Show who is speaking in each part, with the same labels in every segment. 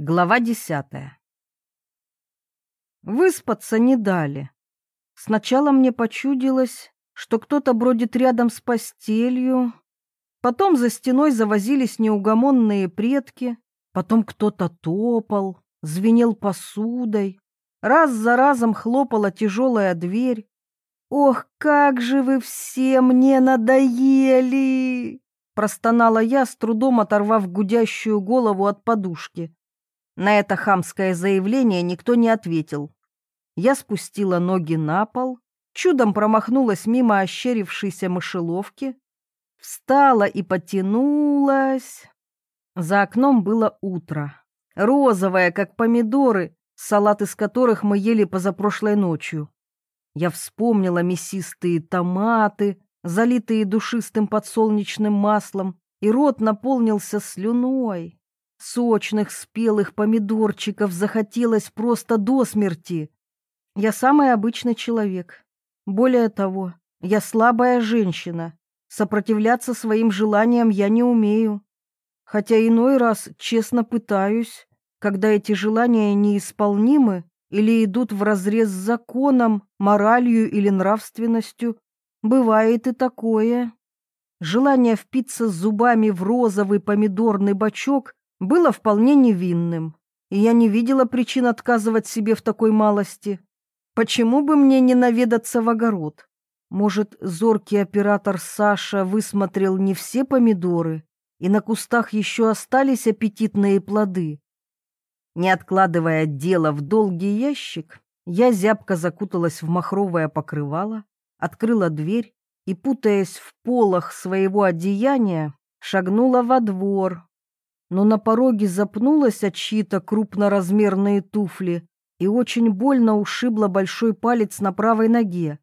Speaker 1: Глава десятая. Выспаться не дали. Сначала мне почудилось, что кто-то бродит рядом с постелью, потом за стеной завозились неугомонные предки, потом кто-то топал, звенел посудой, раз за разом хлопала тяжелая дверь. «Ох, как же вы все мне надоели!» простонала я, с трудом оторвав гудящую голову от подушки. На это хамское заявление никто не ответил. Я спустила ноги на пол, чудом промахнулась мимо ощерившейся мышеловки, встала и потянулась. За окном было утро, розовое, как помидоры, салат из которых мы ели позапрошлой ночью. Я вспомнила мясистые томаты, залитые душистым подсолнечным маслом, и рот наполнился слюной. Сочных спелых помидорчиков захотелось просто до смерти. Я самый обычный человек. Более того, я слабая женщина. Сопротивляться своим желаниям я не умею. Хотя иной раз честно пытаюсь, когда эти желания неисполнимы или идут вразрез с законом, моралью или нравственностью. Бывает и такое. Желание впиться зубами в розовый помидорный бачок было вполне невинным, и я не видела причин отказывать себе в такой малости. Почему бы мне не наведаться в огород? Может, зоркий оператор Саша высмотрел не все помидоры, и на кустах еще остались аппетитные плоды? Не откладывая дело в долгий ящик, я зябко закуталась в махровое покрывало, открыла дверь и, путаясь в полах своего одеяния, шагнула во двор, но на пороге запнулась от чьи-то крупноразмерные туфли и очень больно ушибла большой палец на правой ноге.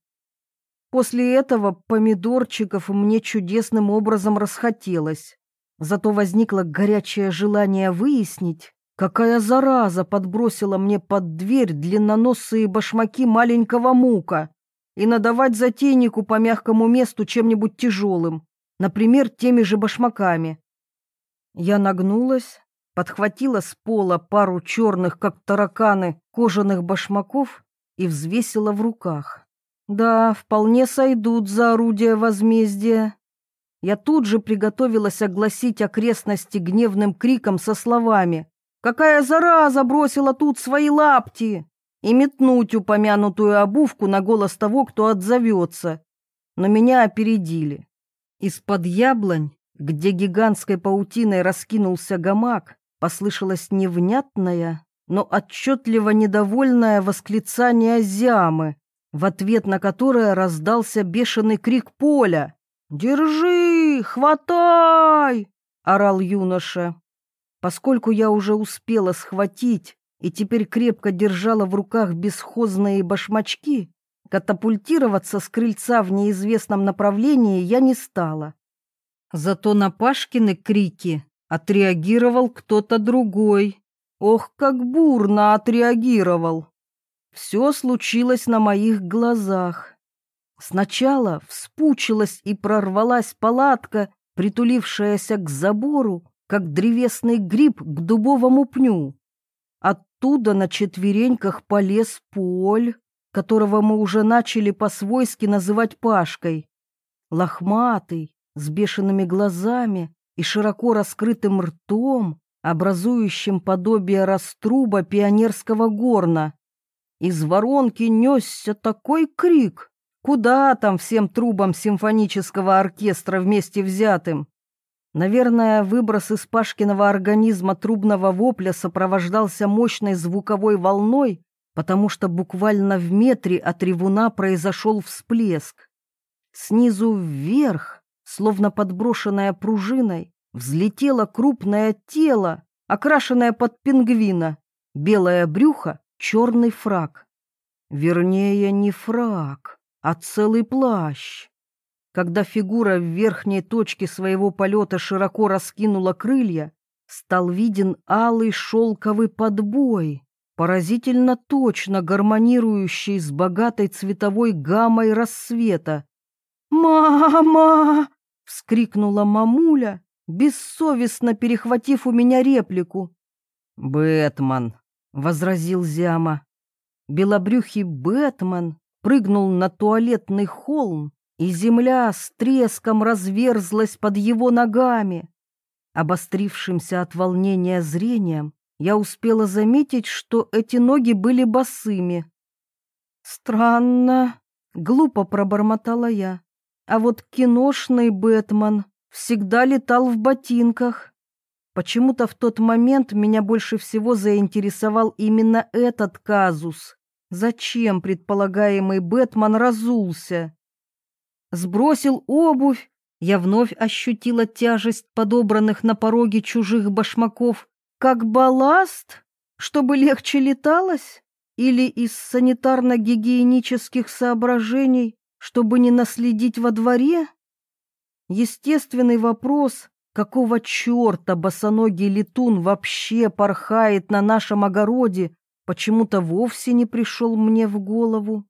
Speaker 1: После этого помидорчиков мне чудесным образом расхотелось. Зато возникло горячее желание выяснить, какая зараза подбросила мне под дверь длинноносые башмаки маленького мука и надавать затейнику по мягкому месту чем-нибудь тяжелым, например, теми же башмаками. Я нагнулась, подхватила с пола пару черных, как тараканы, кожаных башмаков и взвесила в руках. Да, вполне сойдут за орудие возмездия. Я тут же приготовилась огласить окрестности гневным криком со словами «Какая зараза бросила тут свои лапти!» и метнуть упомянутую обувку на голос того, кто отзовется. Но меня опередили. Из-под яблонь где гигантской паутиной раскинулся гамак, послышалось невнятное, но отчетливо недовольное восклицание Зямы, в ответ на которое раздался бешеный крик поля. «Держи! Хватай!» — орал юноша. Поскольку я уже успела схватить и теперь крепко держала в руках бесхозные башмачки, катапультироваться с крыльца в неизвестном направлении я не стала. Зато на Пашкины крики отреагировал кто-то другой. Ох, как бурно отреагировал! Все случилось на моих глазах. Сначала вспучилась и прорвалась палатка, притулившаяся к забору, как древесный гриб к дубовому пню. Оттуда на четвереньках полез Поль, которого мы уже начали по-свойски называть Пашкой. Лохматый, с бешеными глазами и широко раскрытым ртом, образующим подобие раструба пионерского горна. Из воронки несся такой крик, куда там всем трубам симфонического оркестра вместе взятым. Наверное, выброс из Пашкиного организма трубного вопля сопровождался мощной звуковой волной, потому что буквально в метре от ревуна произошел всплеск. Снизу вверх Словно подброшенная пружиной, взлетело крупное тело, окрашенное под пингвина, белое брюхо, черный фраг. Вернее, не фраг, а целый плащ. Когда фигура в верхней точке своего полета широко раскинула крылья, стал виден алый шелковый подбой, поразительно точно гармонирующий с богатой цветовой гаммой рассвета. «Мама!» — вскрикнула мамуля, бессовестно перехватив у меня реплику. «Бэтмен», — возразил Зяма. Белобрюхий Бэтмен прыгнул на туалетный холм, и земля с треском разверзлась под его ногами. Обострившимся от волнения зрением, я успела заметить, что эти ноги были босыми. «Странно», — глупо пробормотала я. «А вот киношный Бэтмен всегда летал в ботинках». Почему-то в тот момент меня больше всего заинтересовал именно этот казус. Зачем предполагаемый Бэтмен разулся? Сбросил обувь, я вновь ощутила тяжесть подобранных на пороге чужих башмаков, как балласт, чтобы легче леталось, или из санитарно-гигиенических соображений, чтобы не наследить во дворе? Естественный вопрос, какого черта босоногий летун вообще порхает на нашем огороде, почему-то вовсе не пришел мне в голову.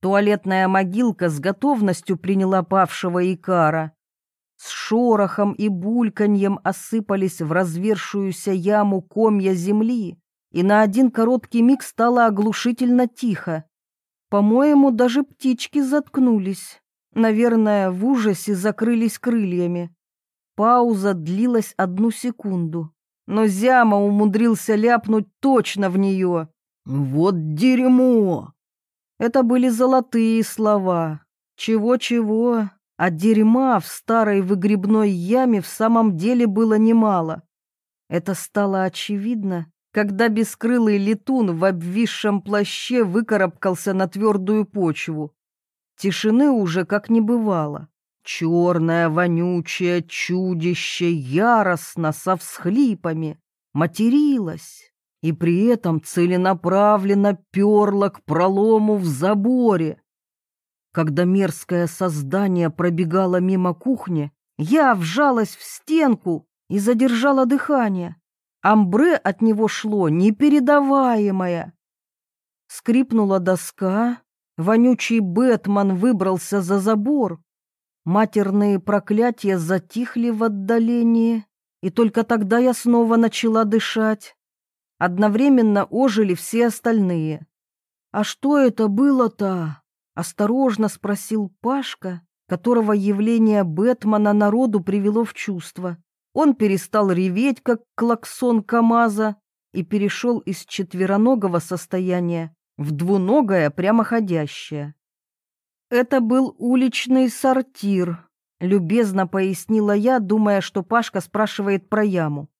Speaker 1: Туалетная могилка с готовностью приняла павшего Икара. С шорохом и бульканьем осыпались в развершуюся яму комья земли, и на один короткий миг стало оглушительно тихо. По-моему, даже птички заткнулись. Наверное, в ужасе закрылись крыльями. Пауза длилась одну секунду, но Зяма умудрился ляпнуть точно в нее. «Вот дерьмо!» Это были золотые слова. Чего-чего, а дерьма в старой выгребной яме в самом деле было немало. Это стало очевидно, когда бескрылый летун в обвисшем плаще выкарабкался на твердую почву. Тишины уже как не бывало. Черное вонючее чудище яростно со всхлипами материлось и при этом целенаправленно перла к пролому в заборе. Когда мерзкое создание пробегало мимо кухни, я вжалась в стенку и задержала дыхание. Амбре от него шло непередаваемое. Скрипнула доска, вонючий Бэтмен выбрался за забор. Матерные проклятия затихли в отдалении, и только тогда я снова начала дышать. Одновременно ожили все остальные. «А что это было-то?» — осторожно спросил Пашка, которого явление Бэтмена народу привело в чувство. Он перестал реветь, как клаксон КамАЗа, и перешел из четвероногого состояния в двуногое прямоходящее. «Это был уличный сортир», — любезно пояснила я, думая, что Пашка спрашивает про яму.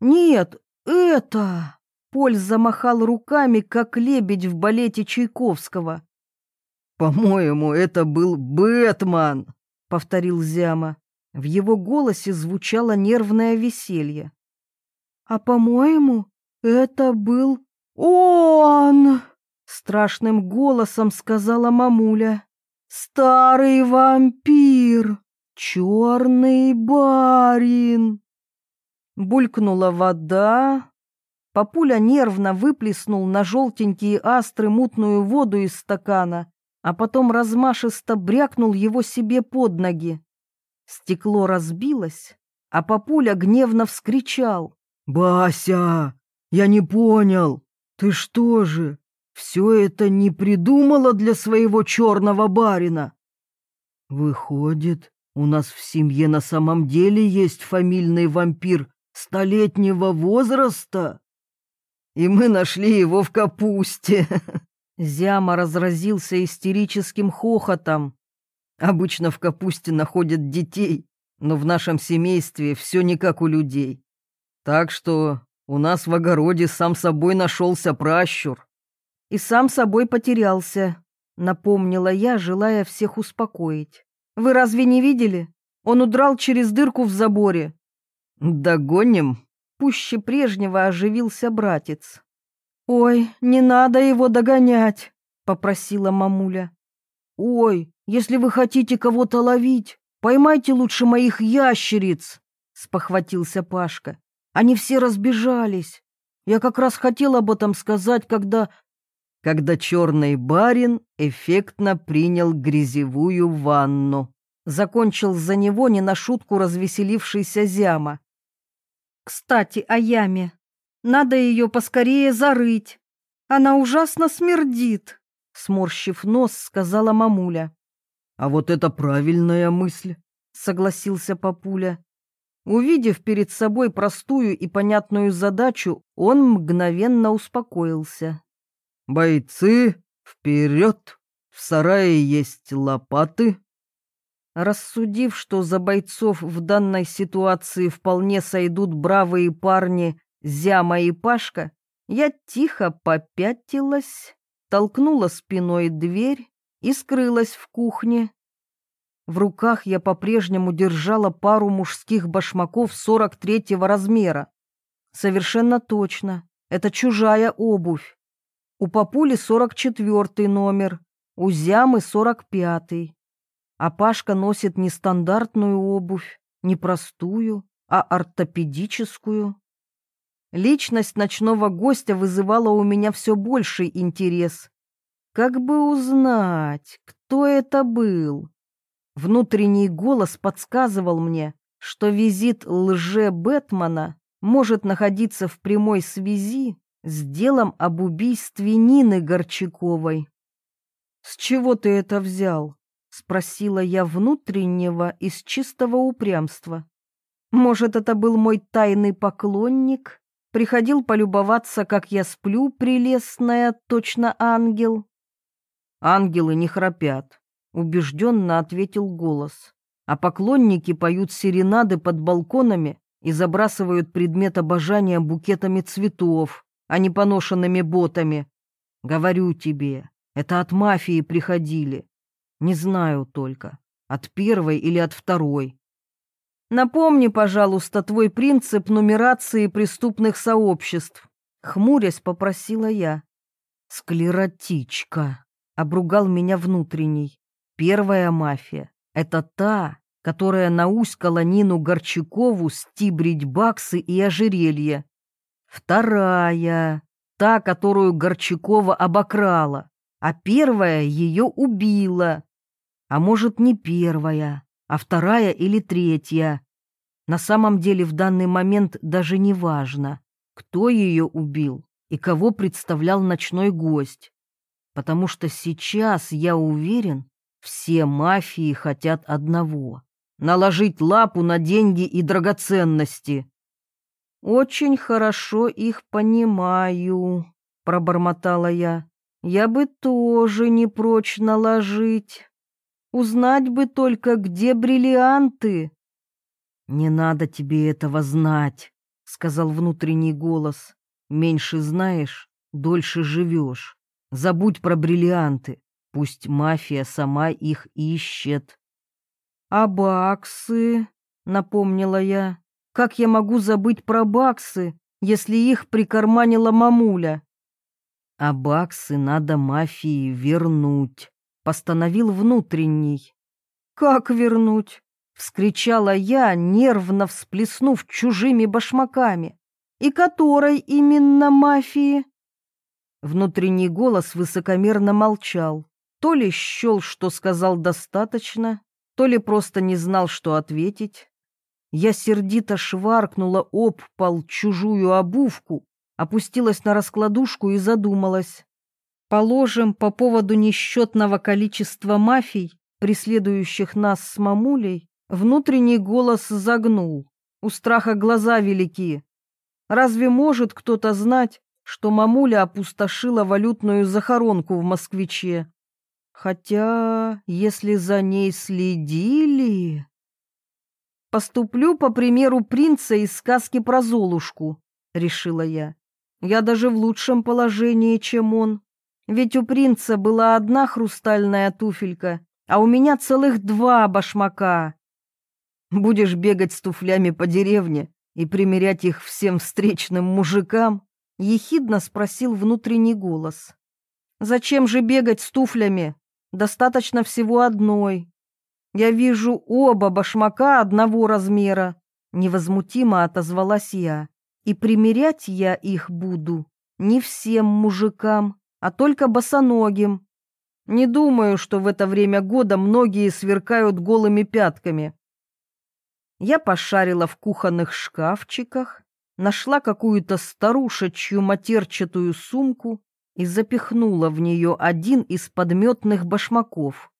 Speaker 1: «Нет, «Это...» — Поль замахал руками, как лебедь в балете Чайковского.
Speaker 2: «По-моему, это был Бэтмен», — повторил Зяма.
Speaker 1: В его голосе звучало нервное веселье. «А по-моему, это был он!» — страшным голосом сказала мамуля. «Старый вампир! Черный барин!» Булькнула вода. Папуля нервно выплеснул на желтенькие астры мутную воду из стакана, а потом размашисто брякнул его себе под ноги. Стекло разбилось, а папуля гневно вскричал.
Speaker 2: «Бася, я не понял, ты что же, все это не придумала для своего черного барина?» «Выходит, у нас в семье на самом деле есть фамильный вампир столетнего возраста, и мы нашли его в капусте.
Speaker 1: Зяма разразился истерическим хохотом.
Speaker 2: Обычно в капусте находят детей, но в нашем семействе все не как у людей. Так что у нас в огороде сам собой нашелся пращур.
Speaker 1: И сам собой потерялся, напомнила я, желая всех успокоить. Вы разве не видели? Он удрал через дырку в заборе.
Speaker 2: «Догоним?»
Speaker 1: Пуще прежнего оживился братец. «Ой, не надо его догонять», — попросила мамуля. «Ой, если вы хотите кого-то ловить, поймайте лучше моих ящериц», — спохватился Пашка. «Они все разбежались. Я как раз хотел об этом сказать, когда...»
Speaker 2: Когда черный барин эффектно принял грязевую ванну.
Speaker 1: Закончил за него не на шутку развеселившийся Зяма. Кстати, о яме. Надо ее поскорее зарыть. Она ужасно смердит, сморщив нос, сказала мамуля.
Speaker 2: А вот это правильная мысль,
Speaker 1: согласился папуля. Увидев перед собой простую и понятную задачу, он мгновенно успокоился.
Speaker 2: «Бойцы, вперед! В сарае есть лопаты!»
Speaker 1: Рассудив, что за бойцов в данной ситуации вполне сойдут бравые парни Зяма и Пашка, я тихо попятилась, толкнула спиной дверь и скрылась в кухне. В руках я по-прежнему держала пару мужских башмаков 43-го размера. Совершенно точно, это чужая обувь. У папули 44 номер, у Зямы 45-й. А Пашка носит не стандартную обувь, не простую, а ортопедическую. Личность ночного гостя вызывала у меня все больший интерес. Как бы узнать, кто это был? Внутренний голос подсказывал мне, что визит лже-Бэтмена может находиться в прямой связи с делом об убийстве Нины Горчаковой. «С чего ты это взял?» — спросила я внутреннего из чистого упрямства. «Может, это был мой тайный поклонник? Приходил полюбоваться, как я сплю, прелестная, точно ангел?» «Ангелы не храпят», убежденно ответил голос. А поклонники поют серенады под балконами и забрасывают предмет обожания букетами цветов, а не поношенными ботами. Говорю тебе, это от мафии приходили. Не знаю только, от первой или от второй. Напомни, пожалуйста, твой принцип нумерации преступных сообществ. Хмурясь, попросила я. Склеротичка, обругал меня внутренний. Первая мафия — это та, которая науськала Нину Горчакову стибрить баксы и ожерелье. Вторая — та, которую Горчакова обокрала, а первая ее убила. А может, не первая, а вторая или третья. На самом деле в данный момент даже не важно, кто ее убил и кого представлял ночной гость. Потому что сейчас я уверен, все мафии хотят одного — наложить лапу на деньги и драгоценности. «Очень хорошо их понимаю», — пробормотала я. «Я бы тоже не прочь наложить. Узнать бы только, где бриллианты». «Не надо тебе этого знать», — сказал внутренний голос. «Меньше знаешь, дольше живешь. Забудь про бриллианты. Пусть мафия сама их ищет. А баксы, напомнила я. Как я могу забыть про баксы, если их прикарманила мамуля? А баксы надо мафии вернуть, постановил внутренний. Как вернуть? вскричала я, нервно всплеснув чужими башмаками. И которой именно мафии? Внутренний голос высокомерно молчал. То ли счел, что сказал достаточно, то ли просто не знал, что ответить. Я сердито шваркнула об пол чужую обувку, опустилась на раскладушку и задумалась. Положим, по поводу несчетного количества мафий, преследующих нас с мамулей, внутренний голос загнул. У страха глаза велики. Разве может кто-то знать, что мамуля опустошила валютную захоронку в Москвиче? Хотя, если за ней следили... Поступлю по примеру принца из сказки про Золушку, решила я. Я даже в лучшем положении, чем он. Ведь у принца была одна хрустальная туфелька, а у меня целых два башмака. Будешь бегать с туфлями по деревне и примерять их всем встречным мужикам? Ехидно спросил внутренний голос. Зачем же бегать с туфлями? Достаточно всего одной. Я вижу оба башмака одного размера. Невозмутимо отозвалась я. И примерять я их буду не всем мужикам, а только босоногим. Не думаю, что в это время года многие сверкают голыми пятками. Я пошарила в кухонных шкафчиках, нашла какую-то старушечью матерчатую сумку и запихнула в нее один из подметных башмаков.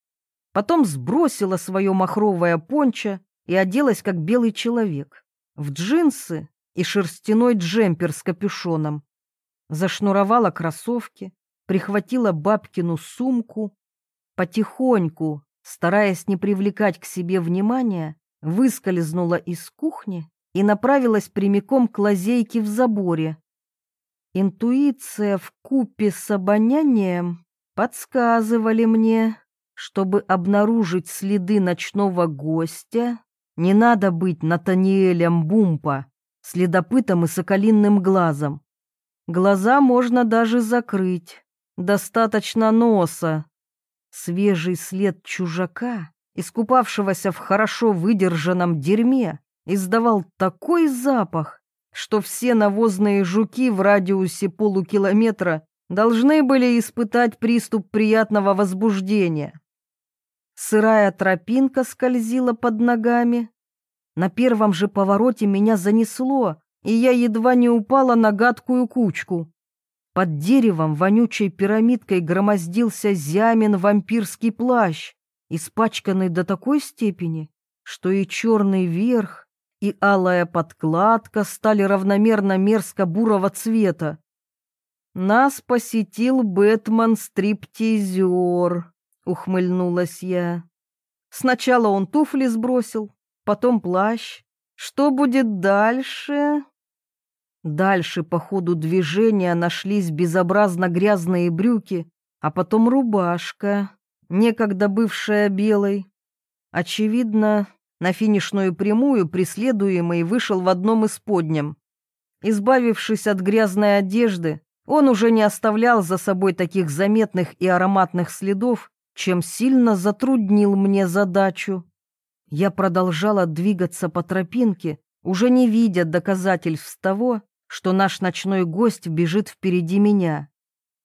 Speaker 1: Потом сбросила свое махровое пончо и оделась как белый человек, в джинсы и шерстяной джемпер с капюшоном. Зашнуровала кроссовки, прихватила бабкину сумку, потихоньку, стараясь не привлекать к себе внимания, выскользнула из кухни и направилась прямиком к лазейке в заборе. Интуиция в купе с обонянием подсказывали мне, чтобы обнаружить следы ночного гостя, не надо быть Натаниэлем Бумпа, следопытом и соколинным глазом. Глаза можно даже закрыть, достаточно носа. Свежий след чужака, искупавшегося в хорошо выдержанном дерьме, издавал такой запах, что все навозные жуки в радиусе полукилометра должны были испытать приступ приятного возбуждения. Сырая тропинка скользила под ногами. На первом же повороте меня занесло, и я едва не упала на гадкую кучку. Под деревом вонючей пирамидкой громоздился зямин вампирский плащ, испачканный до такой степени, что и черный верх, и алая подкладка стали равномерно мерзко-бурого цвета. Нас посетил Бэтмен-стриптизер. — ухмыльнулась я. «Сначала он туфли сбросил, потом плащ. Что будет дальше?» Дальше по ходу движения нашлись безобразно грязные брюки, а потом рубашка, некогда бывшая белой. Очевидно, на финишную прямую преследуемый вышел в одном из подням. Избавившись от грязной одежды, он уже не оставлял за собой таких заметных и ароматных следов, чем сильно затруднил мне задачу. Я продолжала двигаться по тропинке, уже не видя доказательств того, что наш ночной гость бежит впереди меня.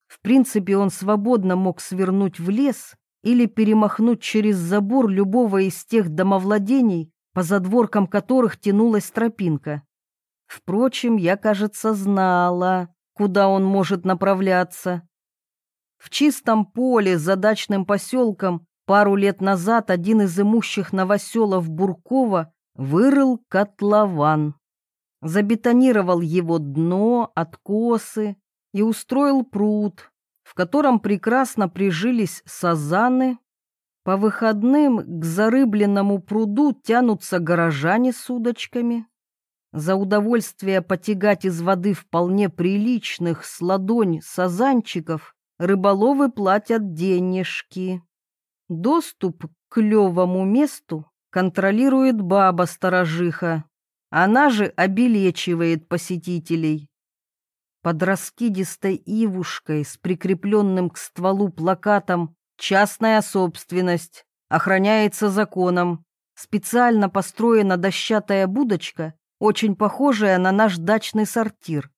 Speaker 1: В принципе, он свободно мог свернуть в лес или перемахнуть через забор любого из тех домовладений, по задворкам которых тянулась тропинка. Впрочем, я, кажется, знала, куда он может направляться. В чистом поле за дачным поселком пару лет назад один из имущих новоселов Буркова вырыл котлован. Забетонировал его дно, откосы и устроил пруд, в котором прекрасно прижились сазаны. По выходным к зарыбленному пруду тянутся горожане с удочками. За удовольствие потягать из воды вполне приличных с ладонь сазанчиков рыболовы платят денежки. Доступ к клевому месту контролирует баба-сторожиха. Она же обелечивает посетителей. Под раскидистой ивушкой с прикрепленным к стволу плакатом «Частная собственность», охраняется законом. Специально построена дощатая будочка, очень похожая на наш дачный сортир.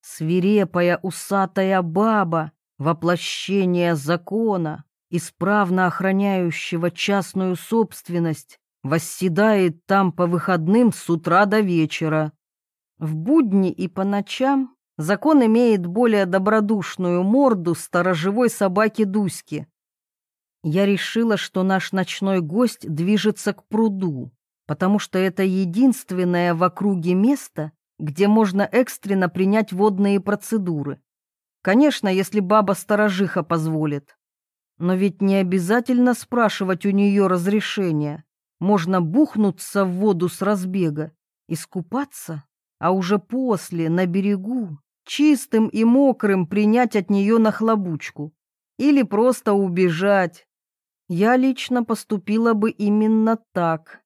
Speaker 1: Свирепая усатая баба воплощение закона, исправно охраняющего частную собственность, восседает там по выходным с утра до вечера. В будни и по ночам закон имеет более добродушную морду сторожевой собаки Дуськи. Я решила, что наш ночной гость движется к пруду, потому что это единственное в округе место, где можно экстренно принять водные процедуры. Конечно, если баба-сторожиха позволит. Но ведь не обязательно спрашивать у нее разрешения. Можно бухнуться в воду с разбега, искупаться, а уже после, на берегу, чистым и мокрым принять от нее нахлобучку. Или просто убежать. Я лично поступила бы именно так.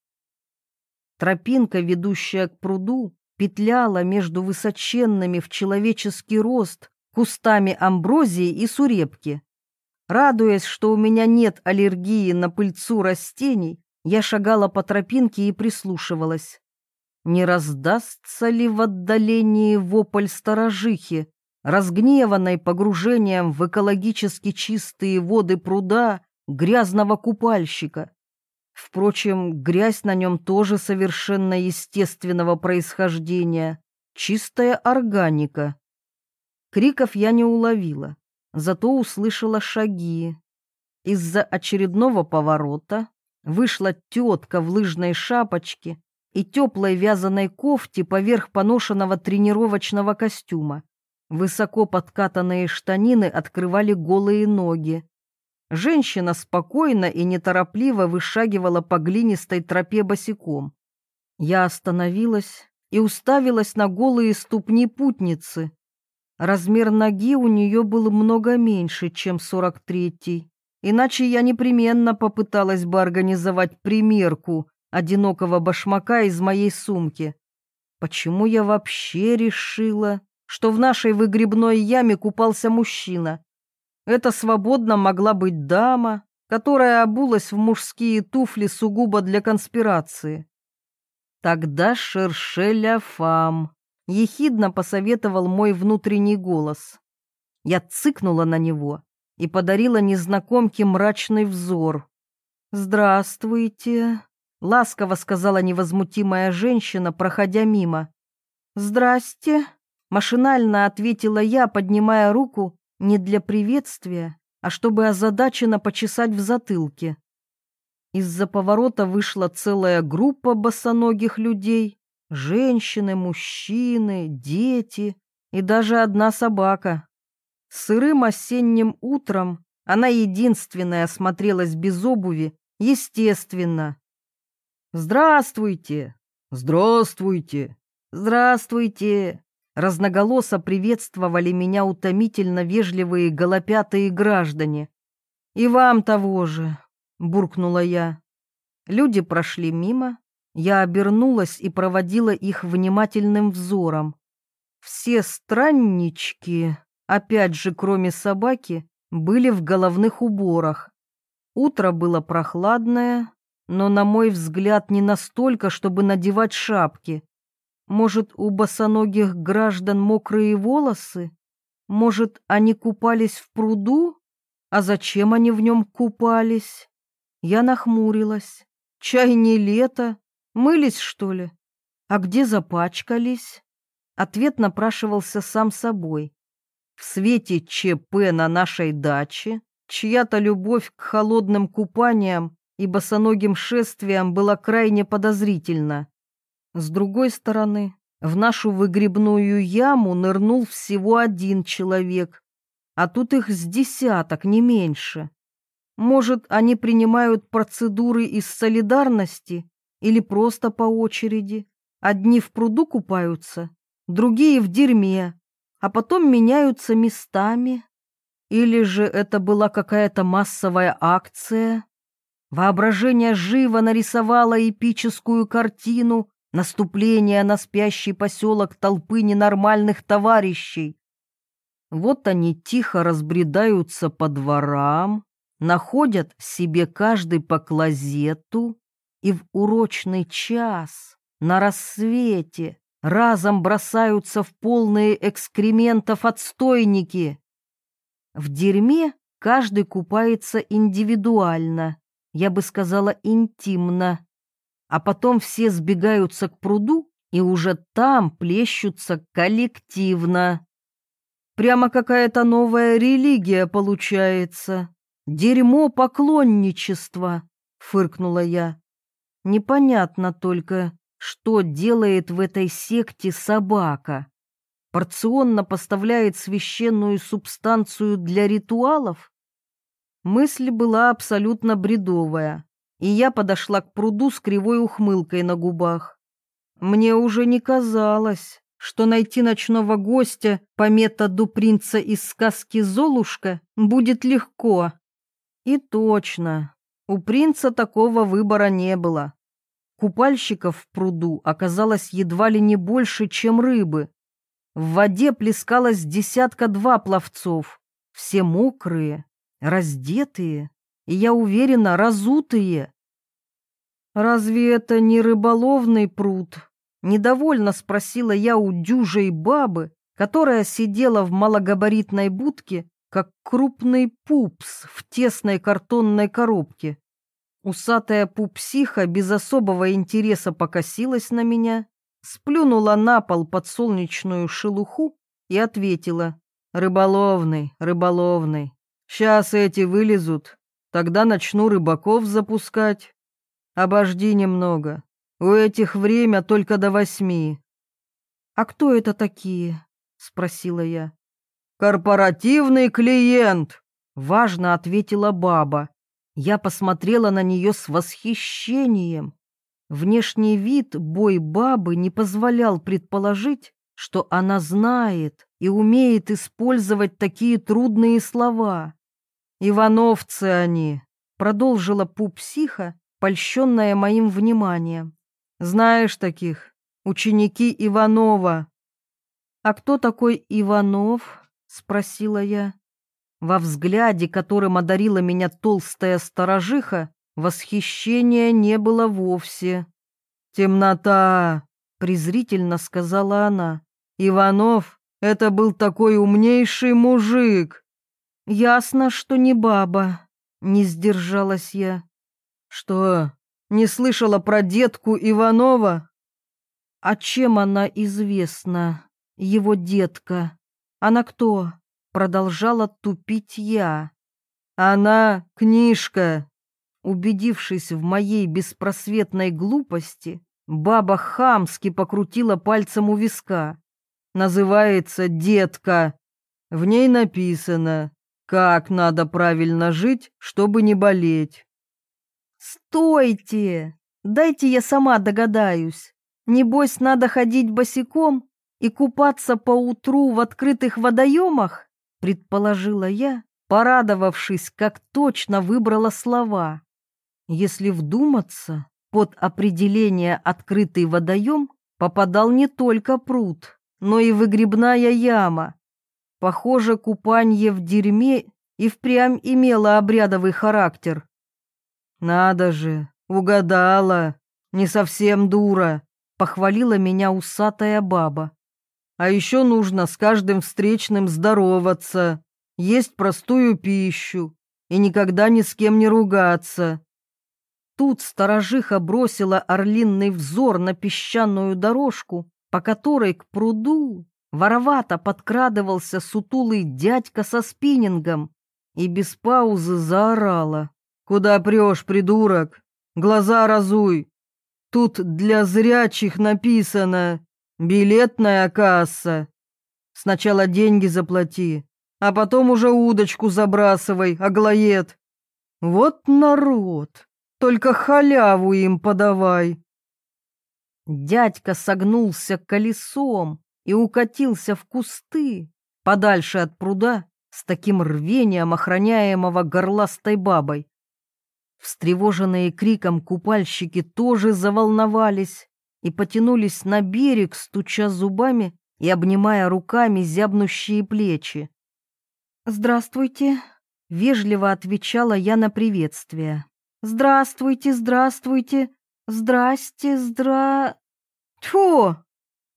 Speaker 1: Тропинка, ведущая к пруду, петляла между высоченными в человеческий рост кустами амброзии и сурепки. Радуясь, что у меня нет аллергии на пыльцу растений, я шагала по тропинке и прислушивалась. Не раздастся ли в отдалении вопль сторожихи, разгневанной погружением в экологически чистые воды пруда грязного купальщика? Впрочем, грязь на нем тоже совершенно естественного происхождения, чистая органика. Криков я не уловила, зато услышала шаги. Из-за очередного поворота вышла тетка в лыжной шапочке и теплой вязаной кофте поверх поношенного тренировочного костюма. Высоко подкатанные штанины открывали голые ноги. Женщина спокойно и неторопливо вышагивала по глинистой тропе босиком. Я остановилась и уставилась на голые ступни путницы. Размер ноги у нее был много меньше, чем сорок третий, иначе я непременно попыталась бы организовать примерку одинокого башмака из моей сумки. Почему я вообще решила, что в нашей выгребной яме купался мужчина? Это свободно могла быть дама, которая обулась в мужские туфли сугубо для конспирации. Тогда шершеля фам, ехидно посоветовал мой внутренний голос. Я цыкнула на него и подарила незнакомке мрачный взор. «Здравствуйте», — ласково сказала невозмутимая женщина, проходя мимо. «Здрасте», — машинально ответила я, поднимая руку не для приветствия, а чтобы озадаченно почесать в затылке. Из-за поворота вышла целая группа босоногих людей, женщины, мужчины, дети и даже одна собака. Сырым осенним утром она единственная осмотрелась без обуви, естественно. «Здравствуйте! Здравствуйте! Здравствуйте!» Разноголосо приветствовали меня утомительно вежливые голопятые граждане. «И вам того же!» — буркнула я. Люди прошли мимо, я обернулась и проводила их внимательным взором. Все страннички, опять же, кроме собаки, были в головных уборах. Утро было прохладное, но, на мой взгляд, не настолько, чтобы надевать шапки. Может, у босоногих граждан мокрые волосы? Может, они купались в пруду? А зачем они в нем купались? Я нахмурилась. Чай не лето. Мылись, что ли? А где запачкались? Ответ напрашивался сам собой. В свете ЧП на нашей даче чья-то любовь к холодным купаниям и босоногим шествиям была крайне подозрительна. С другой стороны, в нашу выгребную яму нырнул всего один человек, а тут их с десяток, не меньше. Может, они принимают процедуры из солидарности или просто по очереди. Одни в пруду купаются, другие в дерьме, а потом меняются местами. Или же это была какая-то массовая акция? Воображение живо нарисовало эпическую картину наступления на спящий поселок толпы ненормальных товарищей. Вот они тихо разбредаются по дворам, находят себе каждый по клозету и в урочный час на рассвете разом бросаются в полные экскрементов отстойники. В дерьме каждый купается индивидуально, я бы сказала интимно, а потом все сбегаются к пруду и уже там плещутся коллективно. Прямо какая-то новая религия получается. «Дерьмо поклонничества», — фыркнула я. «Непонятно только, что делает в этой секте собака. Порционно поставляет священную субстанцию для ритуалов?» Мысль была абсолютно бредовая, и я подошла к пруду с кривой ухмылкой на губах. Мне уже не казалось, что найти ночного гостя по методу принца из сказки «Золушка» будет легко. И точно, у принца такого выбора не было. Купальщиков в пруду оказалось едва ли не больше, чем рыбы. В воде плескалось десятка-два пловцов, все мокрые, раздетые и, я уверена, разутые. «Разве это не рыболовный пруд?» — недовольно спросила я у дюжей бабы, которая сидела в малогабаритной будке как крупный пупс в тесной картонной коробке. Усатая пупсиха без особого интереса покосилась на меня сплюнула на пол подсолнечную шелуху и ответила. «Рыболовный, рыболовный. Сейчас эти вылезут, тогда начну рыбаков запускать. Обожди немного. У этих время только до восьми».
Speaker 2: «А кто это такие?» — спросила я.
Speaker 1: «Корпоративный клиент», — важно ответила баба. Я посмотрела на нее с восхищением. Внешний вид бой бабы не позволял предположить, что она знает и умеет использовать такие трудные слова. «Ивановцы они», — продолжила пупсиха, польщенная моим вниманием. «Знаешь таких? Ученики Иванова».
Speaker 2: «А кто такой Иванов?» — спросила я.
Speaker 1: Во взгляде, которым одарила меня толстая сторожиха, восхищения не было вовсе. «Темнота!» — презрительно сказала она. «Иванов, это был такой умнейший мужик!»
Speaker 2: «Ясно, что не баба», — не сдержалась я.
Speaker 1: «Что, не слышала про детку Иванова?»
Speaker 2: «А чем она известна, его детка?» Она кто? Продолжала тупить я.
Speaker 1: Она книжка.
Speaker 2: Убедившись в моей беспросветной глупости, баба хамски покрутила пальцем у виска.
Speaker 1: Называется «Детка». В ней написано, как надо правильно жить, чтобы не болеть.
Speaker 2: «Стойте! Дайте я сама догадаюсь. Небось, надо ходить босиком и купаться по утру в открытых водоемах, предположила я, порадовавшись, как точно выбрала слова. Если вдуматься, под определение «открытый водоем» попадал не только пруд, но и выгребная яма. Похоже, купание в дерьме и впрямь имело обрядовый характер.
Speaker 1: «Надо же, угадала, не совсем дура», — похвалила меня усатая баба. А еще нужно с каждым встречным здороваться, есть простую пищу и никогда ни с кем не ругаться.
Speaker 2: Тут сторожиха бросила орлинный взор на песчаную дорожку, по которой к пруду воровато подкрадывался сутулый дядька со спиннингом и без паузы заорала.
Speaker 1: «Куда прешь, придурок? Глаза разуй! Тут для зрячих написано Билетная касса. Сначала деньги заплати, а потом уже удочку забрасывай, аглоед. Вот народ, только халяву им подавай.
Speaker 2: Дядька согнулся колесом и укатился в кусты, подальше от пруда, с таким рвением охраняемого горластой бабой. Встревоженные криком купальщики тоже заволновались и потянулись на берег, стуча зубами и обнимая руками зябнущие плечи. «Здравствуйте», — вежливо отвечала я на приветствие. «Здравствуйте, здравствуйте, здрасте, здра...» Тьфу!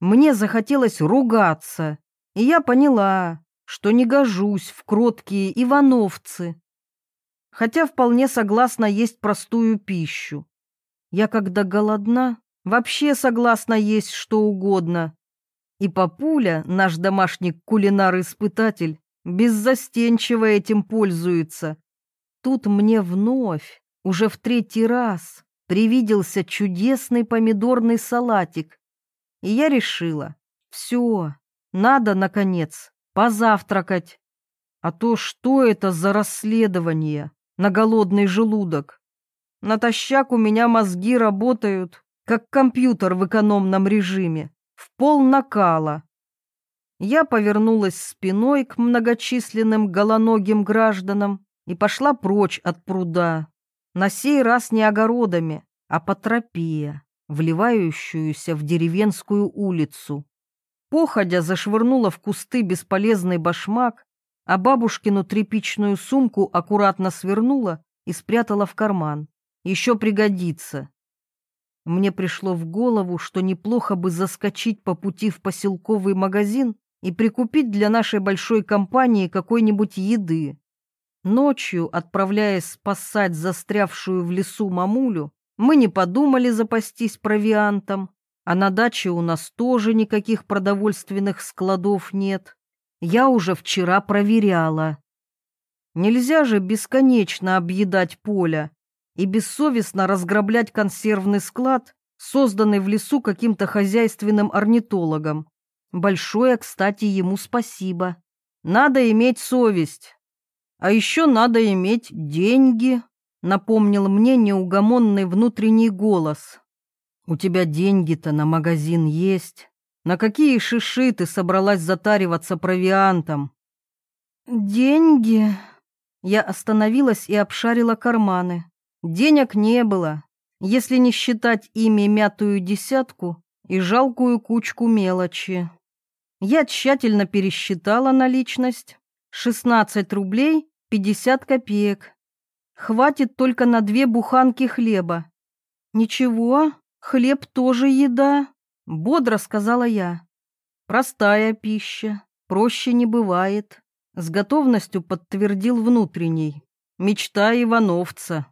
Speaker 2: Мне захотелось ругаться, и я поняла, что не гожусь в кроткие ивановцы, хотя вполне согласна есть простую пищу. Я, когда голодна, Вообще согласна есть что угодно. И папуля, наш домашний кулинар-испытатель, беззастенчиво этим пользуется. Тут мне вновь, уже в третий раз, привиделся чудесный помидорный салатик. И я решила, все, надо, наконец, позавтракать. А то что это за расследование на голодный желудок? Натощак у меня мозги работают, как компьютер в экономном режиме, в пол накала. Я повернулась спиной к многочисленным голоногим гражданам и пошла прочь от пруда, на сей раз не огородами, а по тропе, вливающуюся в деревенскую улицу. Походя зашвырнула в кусты бесполезный башмак, а бабушкину тряпичную сумку аккуратно свернула и спрятала в карман. Еще пригодится. Мне пришло в голову, что неплохо бы заскочить по пути в поселковый магазин и прикупить для нашей большой компании какой-нибудь еды. Ночью, отправляясь спасать застрявшую в лесу мамулю, мы не подумали запастись провиантом,
Speaker 1: А на даче у нас тоже никаких продовольственных складов нет. Я уже вчера проверяла. Нельзя же бесконечно объедать поле и бессовестно разграблять консервный склад, созданный в лесу каким-то хозяйственным орнитологом. Большое, кстати, ему спасибо. Надо иметь совесть. А еще надо иметь деньги, напомнил мне неугомонный внутренний голос. У тебя деньги-то на магазин есть. На какие шиши ты собралась затариваться провиантом? Деньги? Я остановилась и обшарила карманы. Денег не было, если не считать ими мятую десятку и жалкую кучку мелочи. Я тщательно пересчитала наличность. 16 рублей 50 копеек. Хватит только на две буханки хлеба. Ничего, хлеб тоже еда, бодро сказала я. Простая пища, проще не бывает. С готовностью подтвердил внутренний. Мечта Ивановца.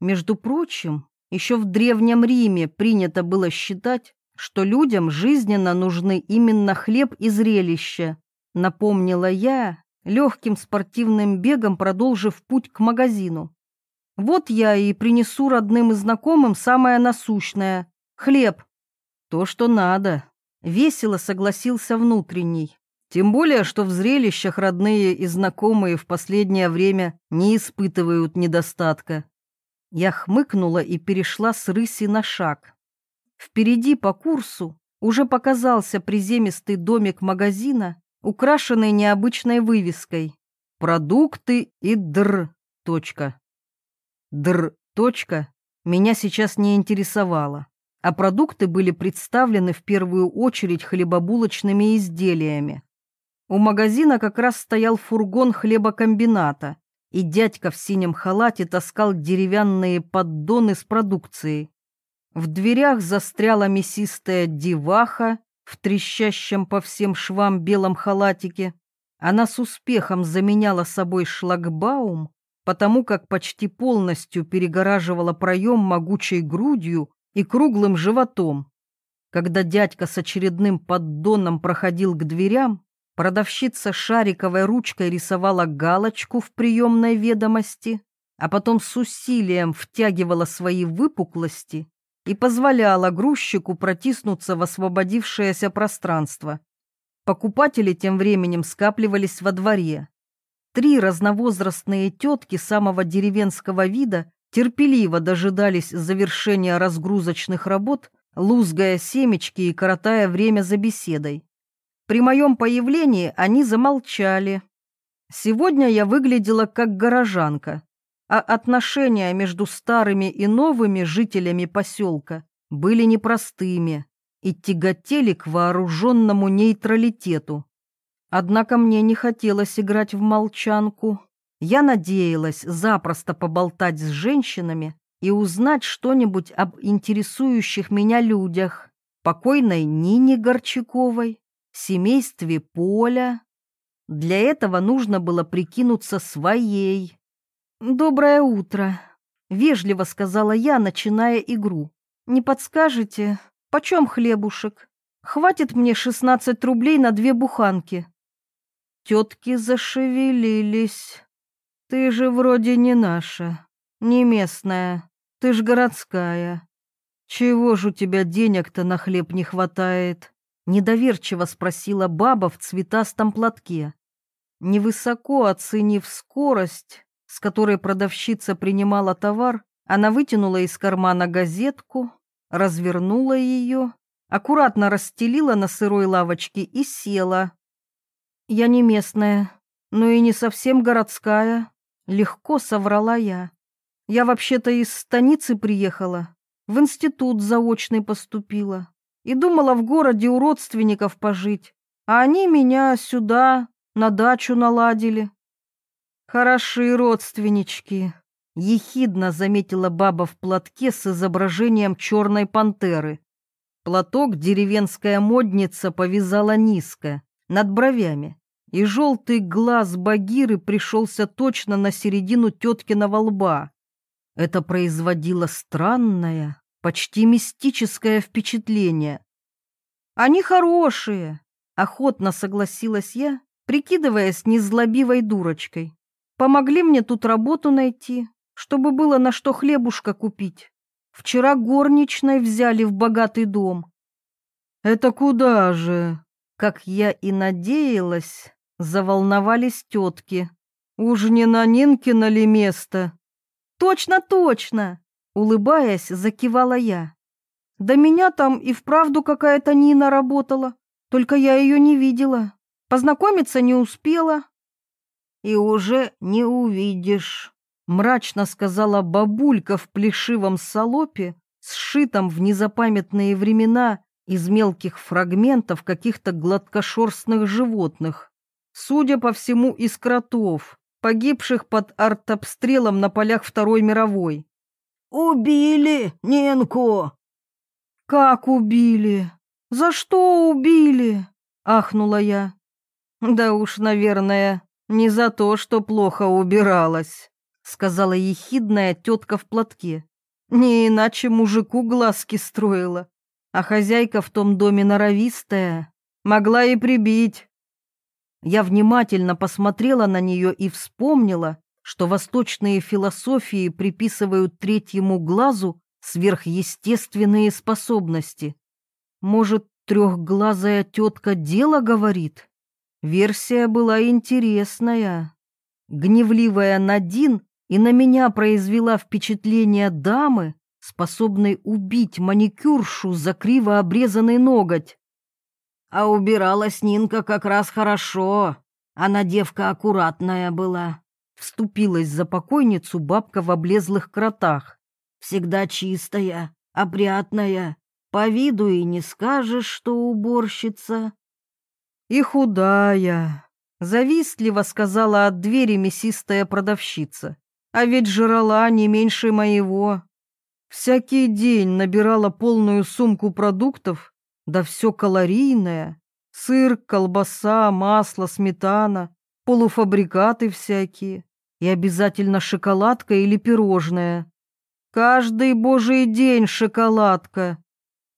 Speaker 1: Между прочим, еще в Древнем Риме принято было считать, что людям жизненно нужны именно хлеб и зрелище, напомнила я, легким спортивным бегом продолжив путь к магазину. Вот я и принесу родным и знакомым самое насущное — хлеб. То, что надо. Весело согласился внутренний. Тем более, что в зрелищах родные и знакомые в последнее время не испытывают недостатка. Я хмыкнула и перешла с рыси на шаг. Впереди по курсу уже показался приземистый домик магазина, украшенный необычной вывеской «Продукты и др. Точка». Др. Точка меня сейчас не интересовало, а продукты были представлены в первую очередь хлебобулочными изделиями. У магазина как раз стоял фургон хлебокомбината, и дядька в синем халате таскал деревянные поддоны с продукцией. В дверях застряла мясистая деваха в трещащем по всем швам белом халатике. Она с успехом заменяла собой шлагбаум, потому как почти полностью перегораживала проем могучей грудью и круглым животом. Когда дядька с очередным поддоном проходил к дверям, продавщица шариковой ручкой рисовала галочку в приемной ведомости, а потом с усилием втягивала свои выпуклости и позволяла грузчику протиснуться в освободившееся пространство. Покупатели тем временем скапливались во дворе. Три разновозрастные тетки самого деревенского вида терпеливо дожидались завершения разгрузочных работ, лузгая семечки и коротая время за беседой. При моем появлении они замолчали. Сегодня я выглядела как горожанка, а отношения между старыми и новыми жителями поселка были непростыми и тяготели к вооруженному нейтралитету. Однако мне не хотелось играть в молчанку. Я надеялась запросто поболтать с женщинами и узнать что-нибудь об интересующих меня людях, покойной Нине Горчаковой, семействе Поля. Для этого нужно было прикинуться своей, «Доброе утро», — вежливо сказала я, начиная игру. «Не подскажете, почем хлебушек? Хватит мне шестнадцать рублей на две буханки». Тетки зашевелились. «Ты же вроде не наша, не местная, ты ж городская. Чего ж у тебя денег-то на хлеб не хватает?» Недоверчиво спросила баба в цветастом платке. Невысоко оценив скорость, с которой продавщица принимала товар, она вытянула из кармана газетку, развернула ее, аккуратно расстелила на сырой лавочке и села. «Я не местная, но и не совсем городская», — легко соврала я. «Я вообще-то из станицы приехала, в институт заочный поступила и думала в городе у родственников пожить, а они меня сюда, на дачу наладили. «Хороши родственнички», — ехидно заметила баба в платке с изображением черной пантеры. Платок деревенская модница повязала низко, над бровями, и желтый глаз Багиры пришелся точно на середину теткиного лба. Это производило странное, почти мистическое впечатление. «Они хорошие», — охотно согласилась я, прикидываясь незлобивой дурочкой. «Помогли мне тут работу найти, чтобы было на что хлебушка купить. Вчера горничной взяли в богатый дом».
Speaker 2: «Это куда же?»
Speaker 1: Как я и надеялась, заволновались тетки.
Speaker 2: «Уж не на Нинкино ли место?»
Speaker 1: «Точно, точно!» Улыбаясь, закивала я. Да меня там и вправду какая-то Нина работала, только я ее не видела. Познакомиться не успела. И уже не увидишь, мрачно сказала бабулька в плешивом салопе, сшитом в незапамятные времена из мелких фрагментов каких-то гладкошерстных животных. Судя по всему, из кротов, погибших под артобстрелом на полях Второй мировой.
Speaker 2: «Убили Ненку!»
Speaker 1: «Как убили? За что убили?» — ахнула я. «Да уж, наверное, не за то, что плохо убиралась», — сказала ехидная тетка в платке. «Не иначе мужику глазки строила, а хозяйка в том доме норовистая, могла и прибить». Я внимательно посмотрела на нее и вспомнила, что восточные философии приписывают третьему глазу сверхъестественные способности. Может, трехглазая тетка дело говорит? Версия была интересная. Гневливая Надин и на меня произвела впечатление дамы, способной убить маникюршу за криво обрезанный ноготь.
Speaker 2: А убиралась Нинка как раз хорошо. Она девка аккуратная была.
Speaker 1: Вступилась за покойницу бабка в облезлых кротах.
Speaker 2: Всегда чистая, опрятная. По виду и не скажешь, что уборщица.
Speaker 1: И худая. Завистливо сказала от двери мясистая продавщица. А ведь жрала не меньше моего. Всякий день набирала полную сумку продуктов, да все калорийное. Сыр, колбаса, масло, сметана, полуфабрикаты всякие и обязательно шоколадка или пирожное. Каждый божий день шоколадка.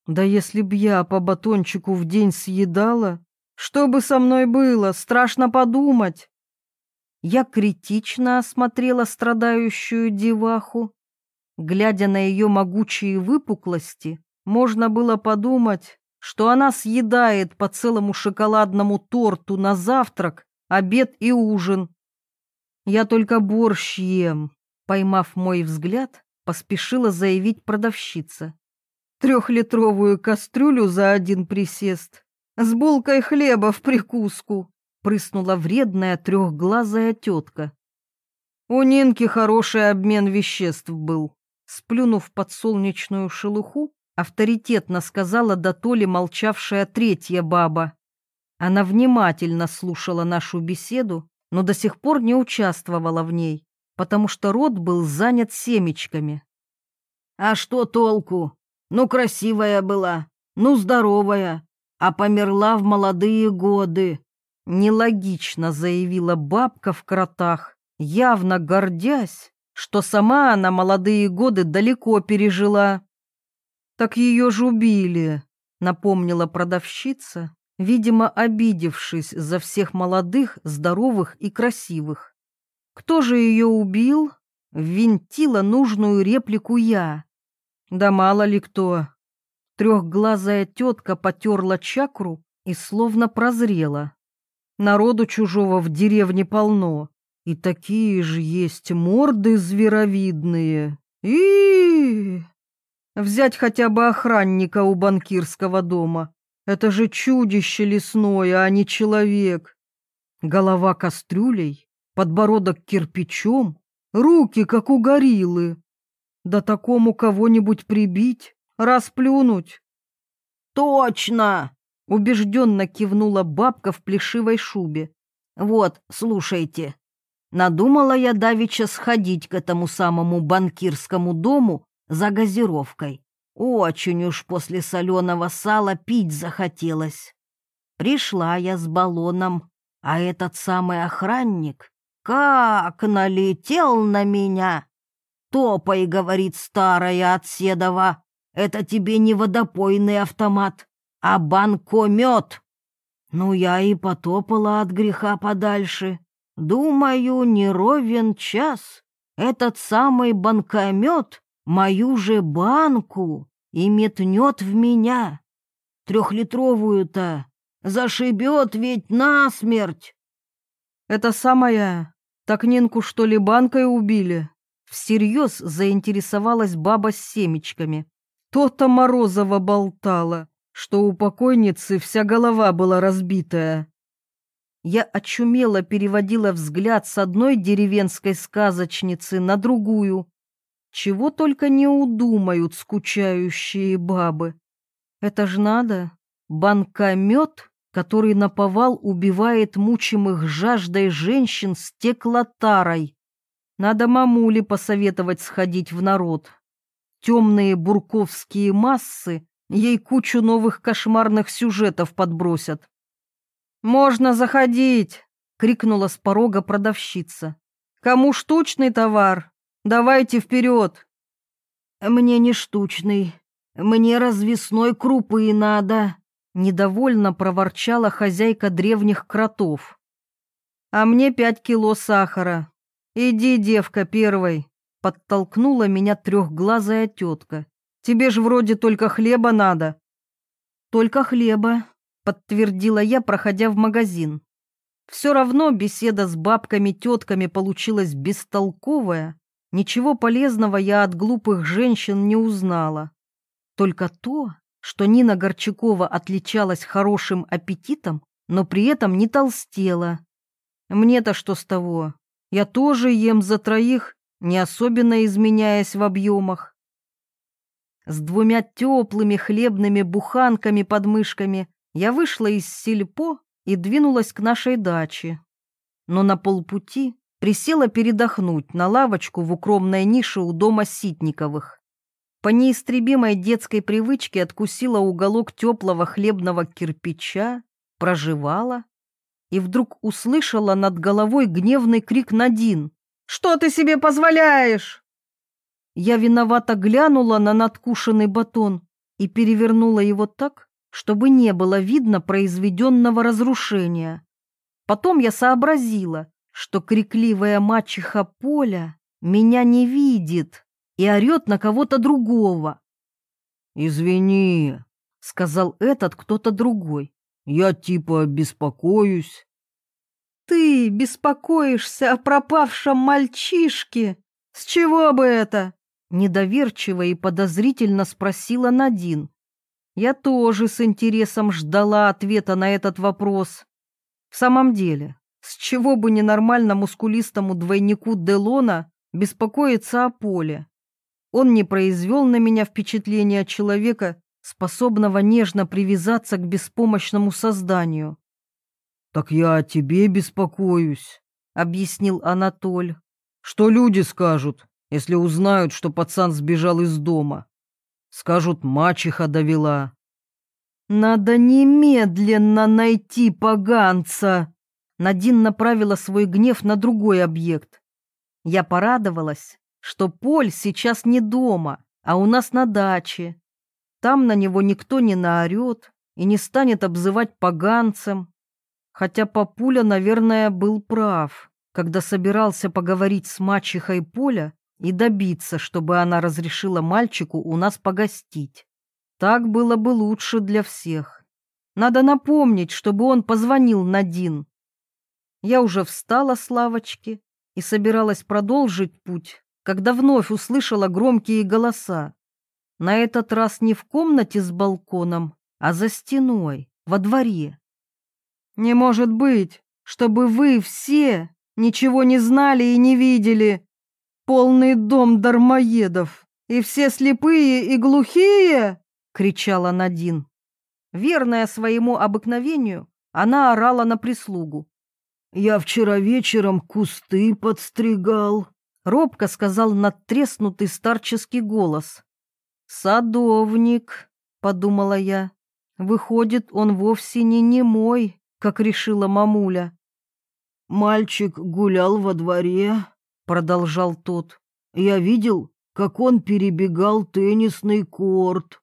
Speaker 1: Да если б я по батончику в день съедала, что бы со мной было, страшно подумать. Я критично осмотрела страдающую деваху. Глядя на ее могучие выпуклости, можно было подумать, что она съедает по целому шоколадному торту на завтрак, обед и ужин. Я только борщ ем, поймав мой взгляд, поспешила заявить продавщица. Трехлитровую кастрюлю за один присест, с булкой хлеба в прикуску, прыснула вредная трехглазая тетка. У Нинки хороший обмен веществ был. Сплюнув под солнечную шелуху, авторитетно сказала до молчавшая третья баба. Она внимательно слушала нашу беседу, но до сих пор не участвовала в ней, потому что рот был занят семечками.
Speaker 2: «А что толку? Ну, красивая была, ну, здоровая, а померла в молодые годы»,
Speaker 1: нелогично заявила бабка в кротах, явно гордясь, что сама она молодые годы далеко пережила. «Так ее же убили», — напомнила продавщица, видимо, обидевшись за всех молодых, здоровых и красивых. Кто же ее убил? Ввинтила нужную реплику я. Да мало ли кто. Трехглазая тетка потерла чакру и словно прозрела. Народу чужого в деревне полно, и такие же есть морды зверовидные. И взять хотя бы охранника у банкирского дома. Это же чудище лесное, а не человек. Голова кастрюлей, подбородок кирпичом, руки, как у гориллы. Да такому кого-нибудь прибить, расплюнуть.
Speaker 2: Точно!
Speaker 1: Убежденно кивнула бабка в плешивой шубе.
Speaker 2: Вот, слушайте. Надумала я давеча сходить к этому самому банкирскому дому за газировкой. Очень уж после соленого сала пить захотелось. Пришла я с баллоном, а этот самый охранник как налетел на меня. «Топай», — говорит старая от Седова,
Speaker 3: Это тебе не водопойный автомат, а банкомет. Ну, я и потопала от греха подальше. Думаю, не ровен час. Этот самый банкомет мою же банку и метнет в меня. Трехлитровую-то зашибет ведь насмерть.
Speaker 1: Это самая... Так Нинку что ли банкой убили? Всерьез заинтересовалась баба с семечками. То-то Морозова болтала, что у покойницы вся голова была разбитая. Я очумело переводила взгляд с одной деревенской сказочницы на другую. Чего только не удумают скучающие бабы. Это ж надо. Банкомет, который наповал убивает мучимых жаждой женщин стеклотарой. Надо мамуле посоветовать сходить в народ. Темные бурковские массы ей кучу новых кошмарных сюжетов подбросят. «Можно заходить!» — крикнула с порога продавщица. «Кому штучный товар? Давайте вперед!»
Speaker 3: «Мне не штучный, мне развесной крупы надо!»
Speaker 1: — недовольно проворчала хозяйка древних кротов. «А мне пять кило сахара. Иди, девка, первой!» — подтолкнула меня трехглазая тетка. «Тебе же вроде только хлеба надо». «Только хлеба», подтвердила я, проходя в магазин. Все равно беседа с бабками-тетками получилась бестолковая. Ничего полезного я от глупых женщин не узнала. Только то, что Нина Горчакова отличалась хорошим аппетитом, но при этом не толстела. Мне-то что с того? Я тоже ем за троих, не особенно изменяясь в объемах. С двумя теплыми хлебными буханками под мышками я вышла из сельпо и двинулась к нашей даче. Но на полпути присела передохнуть на лавочку в укромной нише у дома Ситниковых. По неистребимой детской привычке откусила уголок теплого хлебного кирпича, проживала и вдруг услышала над головой гневный крик Надин. «Что ты себе позволяешь?» Я виновато глянула на надкушенный батон и перевернула его так, чтобы не было видно произведенного разрушения. Потом я сообразила, что крикливая мачеха Поля меня не видит и орет на кого-то другого.
Speaker 2: «Извини», —
Speaker 1: сказал этот кто-то другой.
Speaker 2: «Я типа беспокоюсь».
Speaker 1: «Ты беспокоишься о пропавшем мальчишке? С чего бы это?» Недоверчиво и подозрительно спросила Надин. Я тоже с интересом ждала ответа на этот вопрос. В самом деле, с чего бы ненормально мускулистому двойнику Делона беспокоиться о поле? Он не произвел на меня впечатления человека, способного нежно привязаться к беспомощному созданию.
Speaker 2: «Так я о тебе беспокоюсь», — объяснил Анатоль. «Что люди скажут, если узнают, что пацан сбежал из дома?» Скажут, мачеха довела.
Speaker 1: Надо немедленно найти поганца. Надин направила свой гнев на другой объект. Я порадовалась, что Поль сейчас не дома, а у нас на даче. Там на него никто не наорет и не станет обзывать поганцем. Хотя Папуля, наверное, был прав, когда собирался поговорить с мачехой Поля и добиться, чтобы она разрешила мальчику у нас погостить. Так было бы лучше для всех. Надо напомнить, чтобы он позвонил Надин. Я уже встала с лавочки и собиралась продолжить путь, когда вновь услышала громкие голоса. На этот раз не в комнате с балконом, а за стеной, во дворе. «Не может быть, чтобы вы все ничего не знали и не видели!» полный дом дармоедов, и все слепые и глухие!» — кричала Надин. Верная своему обыкновению, она орала на прислугу.
Speaker 2: «Я вчера вечером кусты подстригал», — робко сказал надтреснутый старческий голос.
Speaker 1: «Садовник», — подумала я. «Выходит, он вовсе не немой, как решила мамуля».
Speaker 2: «Мальчик гулял во дворе», продолжал тот. Я видел, как он перебегал теннисный корт.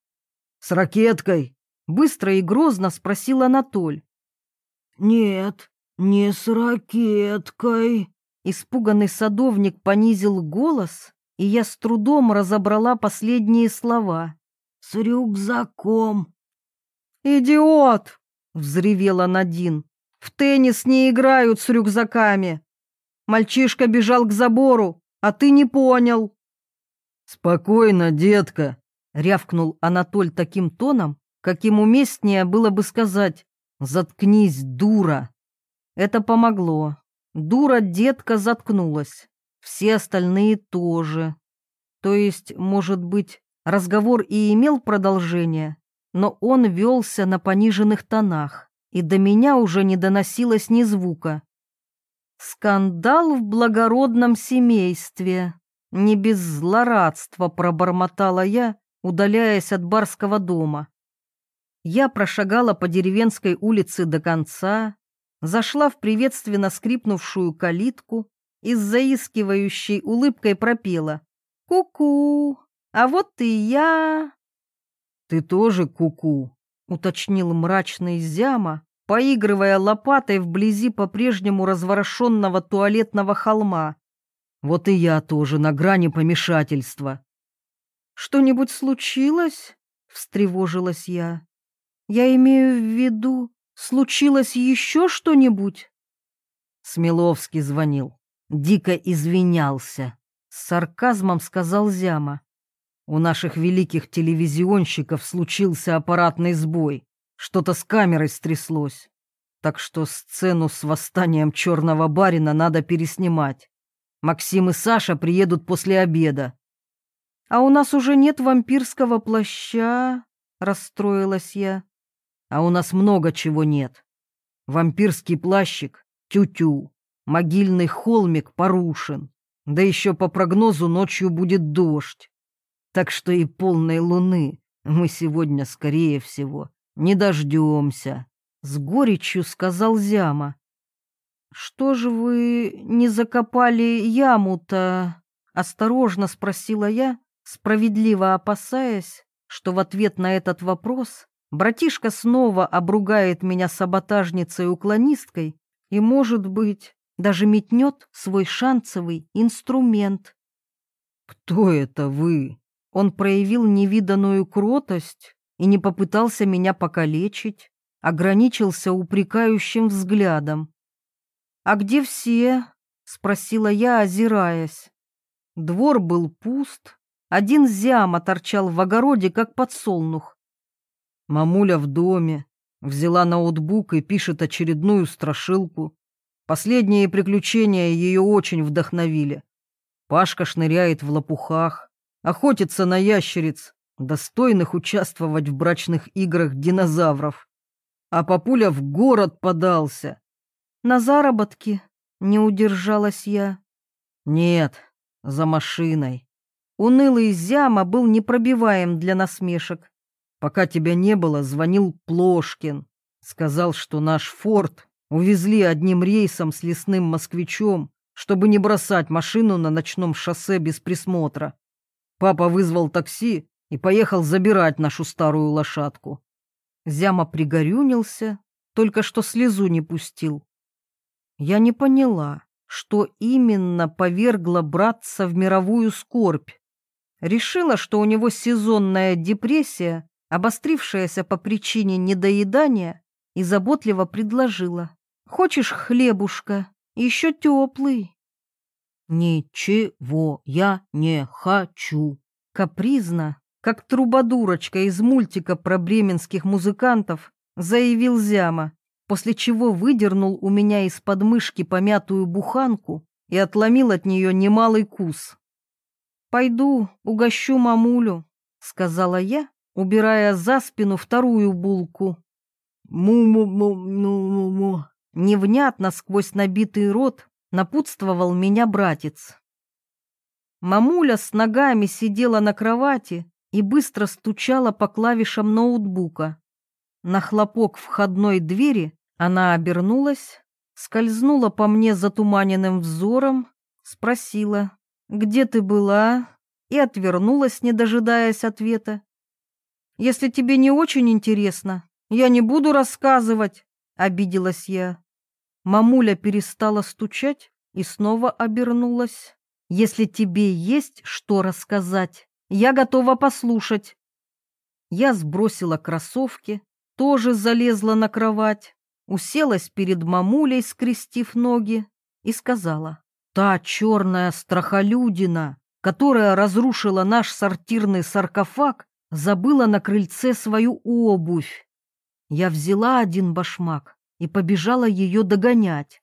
Speaker 1: С ракеткой? Быстро и грозно спросил Анатоль.
Speaker 2: Нет, не с ракеткой.
Speaker 1: Испуганный садовник понизил голос, и я с трудом разобрала последние слова.
Speaker 2: С рюкзаком.
Speaker 1: «Идиот!» — взревела Надин. «В теннис не играют с рюкзаками. Мальчишка бежал к забору, а ты не понял».
Speaker 2: «Спокойно, детка», —
Speaker 1: рявкнул Анатоль таким тоном, каким уместнее было бы сказать «Заткнись, дура». Это помогло. Дура детка заткнулась. Все остальные тоже. То есть, может быть, разговор и имел продолжение, но он велся на пониженных тонах, и до меня уже не доносилось ни звука. «Скандал в благородном семействе», — не без злорадства пробормотала я, удаляясь от барского дома. Я прошагала по деревенской улице до конца, зашла в приветственно скрипнувшую калитку и с заискивающей улыбкой пропела «Ку-ку, а вот и я».
Speaker 2: «Ты тоже куку?» -ку —
Speaker 1: уточнил мрачный Зяма, поигрывая лопатой вблизи по-прежнему разворошенного туалетного холма.
Speaker 2: «Вот и я тоже на грани помешательства».
Speaker 1: «Что-нибудь случилось?» — встревожилась я. «Я имею в виду, случилось еще что-нибудь?»
Speaker 2: Смеловский звонил, дико извинялся. С сарказмом сказал Зяма. У наших великих телевизионщиков случился аппаратный сбой. Что-то с камерой стряслось. Так что сцену с восстанием черного барина надо переснимать. Максим и Саша приедут после обеда.
Speaker 1: «А у нас уже нет вампирского плаща», — расстроилась я.
Speaker 2: «А у нас много чего нет. Вампирский плащик — тю-тю, могильный холмик порушен, да еще по прогнозу ночью будет дождь. Так что и полной луны мы сегодня, скорее всего, не дождемся», — с горечью сказал Зяма.
Speaker 1: «Что же вы не закопали яму-то?» — осторожно спросила я, справедливо опасаясь, что в ответ на этот вопрос братишка снова обругает меня саботажницей-уклонисткой и, может быть, даже метнет свой шансовый инструмент.
Speaker 2: «Кто это вы?»
Speaker 1: Он проявил невиданную кротость и не попытался меня покалечить, ограничился упрекающим взглядом. «А где все?» — спросила я, озираясь. Двор был пуст, один зяма торчал в огороде, как подсолнух.
Speaker 2: Мамуля в доме, взяла ноутбук и пишет очередную страшилку. Последние приключения ее очень вдохновили. Пашка шныряет в лопухах, охотится на ящериц, достойных участвовать в брачных играх динозавров. А папуля в город подался.
Speaker 1: На заработки не удержалась я.
Speaker 2: Нет, за машиной.
Speaker 1: Унылый Зяма был непробиваем для насмешек.
Speaker 2: Пока тебя не было, звонил Плошкин. Сказал, что наш форт увезли одним рейсом с лесным москвичом, чтобы не бросать машину на ночном шоссе без присмотра. Папа вызвал такси и поехал забирать нашу старую лошадку.
Speaker 1: Зяма пригорюнился, только что слезу не пустил. Я не поняла, что именно повергло братца в мировую скорбь. Решила, что у него сезонная депрессия, обострившаяся по причине недоедания, и заботливо предложила. «Хочешь хлебушка? Еще теплый».
Speaker 2: «Ничего я не хочу!»
Speaker 1: Капризно, как трубадурочка из мультика про бременских музыкантов, заявил Зяма, после чего выдернул у меня из подмышки помятую буханку и отломил от нее немалый кус. «Пойду угощу мамулю», — сказала я, убирая за спину вторую булку.
Speaker 2: «Му-му-му-му-му-му»,
Speaker 1: невнятно сквозь набитый рот напутствовал меня братец. Мамуля с ногами сидела на кровати и быстро стучала по клавишам ноутбука. На хлопок входной двери она обернулась, скользнула по мне затуманенным взором, спросила, «Где ты была?» и отвернулась, не дожидаясь ответа. «Если тебе не очень интересно, я не буду рассказывать», — обиделась я. Мамуля перестала стучать и снова обернулась. «Если тебе есть что рассказать, я готова послушать». Я сбросила кроссовки, тоже залезла на кровать, уселась перед мамулей, скрестив ноги, и сказала, «Та черная страхолюдина, которая разрушила наш сортирный саркофаг, забыла на крыльце свою обувь. Я взяла один башмак и побежала ее догонять.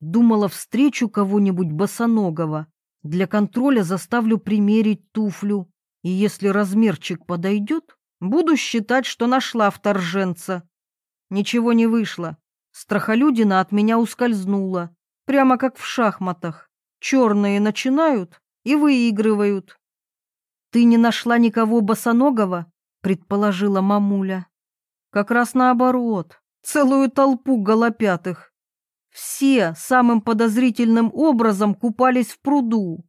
Speaker 1: Думала, встречу кого-нибудь босоногого, для контроля заставлю примерить туфлю, и если размерчик подойдет, буду считать, что нашла вторженца. Ничего не вышло. Страхолюдина от меня ускользнула, прямо как в шахматах. Черные начинают и выигрывают. «Ты не нашла никого босоногого?» — предположила мамуля. «Как раз наоборот, целую толпу голопятых. Все самым подозрительным образом купались в пруду.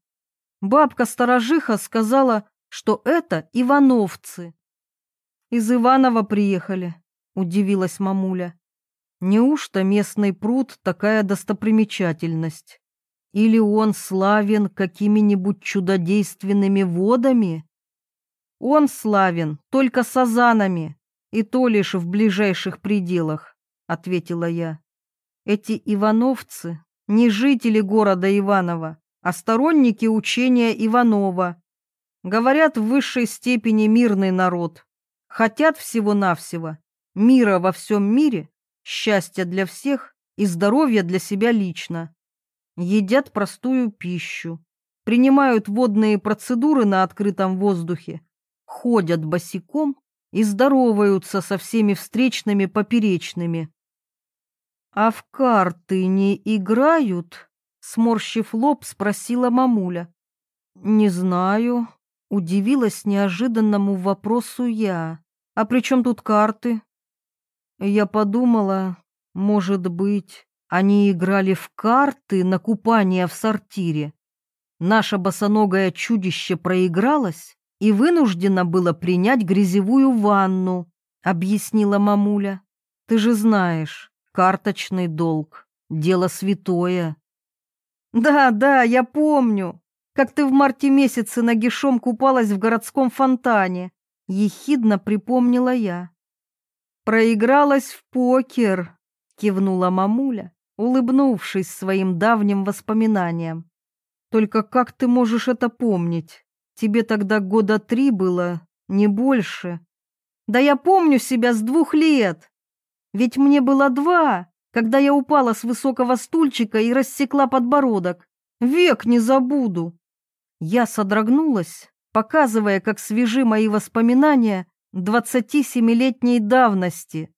Speaker 1: Бабка-сторожиха сказала, что это ивановцы. «Из Иванова приехали», — удивилась мамуля. «Неужто местный пруд такая достопримечательность?» Или он славен какими-нибудь чудодейственными водами? Он славен только сазанами, и то лишь в ближайших пределах, ответила я. Эти ивановцы не жители города Иваново, а сторонники учения Иванова. Говорят, в высшей степени мирный народ. Хотят всего-навсего мира во всем мире, счастья для всех и здоровья для себя лично едят простую пищу, принимают водные процедуры на открытом воздухе, ходят босиком и здороваются со всеми встречными поперечными. «А в карты не играют?» — сморщив лоб, спросила мамуля. «Не знаю», — удивилась неожиданному вопросу я. «А при чем тут карты?» Я подумала, может быть, они играли в карты на купание в сортире. Наше босоногое чудище проигралось и вынуждено было принять грязевую ванну, объяснила мамуля. Ты же знаешь, карточный долг — дело святое. Да, да, я помню, как ты в марте месяце нагишом купалась в городском фонтане, ехидно припомнила я. Проигралась в покер, кивнула мамуля улыбнувшись своим давним воспоминаниям. «Только как ты можешь это помнить? Тебе тогда года три было, не больше». «Да я помню себя с двух лет. Ведь мне было два, когда я упала с высокого стульчика и рассекла подбородок. Век не забуду». Я содрогнулась, показывая, как свежи мои воспоминания двадцати семилетней давности.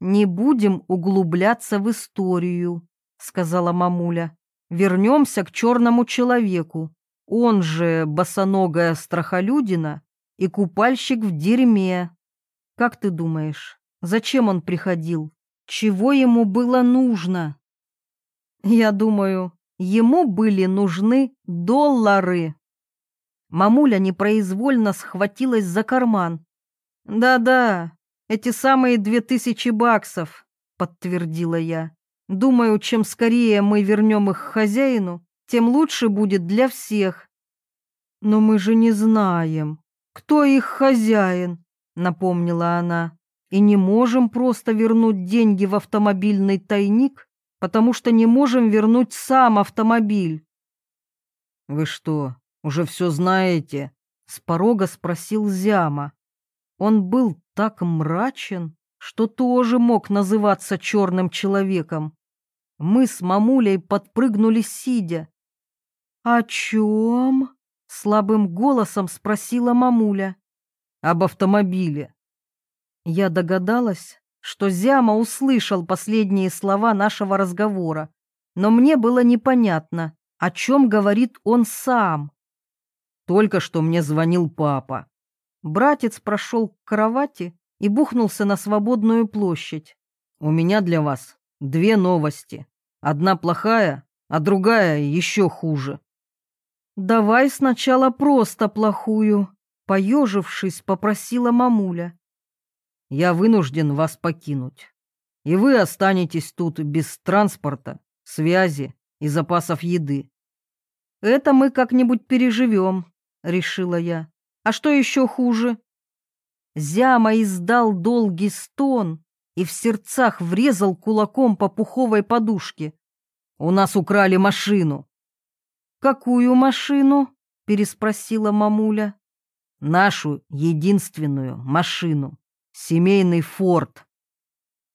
Speaker 1: «Не будем углубляться в историю», — сказала мамуля. «Вернемся к черному человеку. Он же босоногая страхолюдина и купальщик в дерьме. Как ты думаешь, зачем он приходил? Чего ему было нужно?» «Я думаю, ему были нужны доллары». Мамуля непроизвольно схватилась за карман. «Да-да, эти самые две тысячи баксов, подтвердила я. Думаю, чем скорее мы вернем их хозяину, тем лучше будет для всех. Но мы же не знаем, кто их хозяин, напомнила она. И не можем просто вернуть деньги в автомобильный тайник, потому что не можем вернуть сам автомобиль. Вы что, уже все знаете? С порога спросил Зяма. Он был так мрачен, что тоже мог называться черным человеком. Мы с мамулей подпрыгнули сидя. «О чем?» — слабым голосом спросила мамуля. «Об автомобиле». Я догадалась, что Зяма услышал последние слова нашего разговора, но мне было непонятно, о чем говорит он сам. Только что мне звонил папа. Братец прошел к кровати и бухнулся на свободную площадь. «У меня для вас две новости. Одна плохая, а другая еще хуже». Давай сначала просто плохую, поежившись, попросила мамуля. Я вынужден вас покинуть, и вы останетесь тут без транспорта, связи и запасов еды. Это мы как-нибудь переживем, решила я. А что еще хуже? Зяма издал долгий стон и в сердцах врезал кулаком по пуховой подушке. «У нас украли машину!» «Какую машину?» — переспросила мамуля. «Нашу единственную машину. Семейный форт».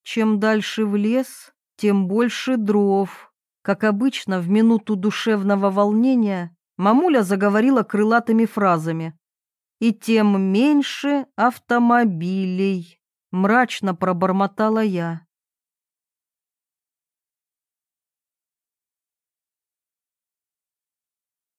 Speaker 1: Чем дальше в лес, тем больше дров. Как обычно, в минуту душевного волнения мамуля заговорила крылатыми фразами и тем меньше автомобилей, мрачно пробормотала я.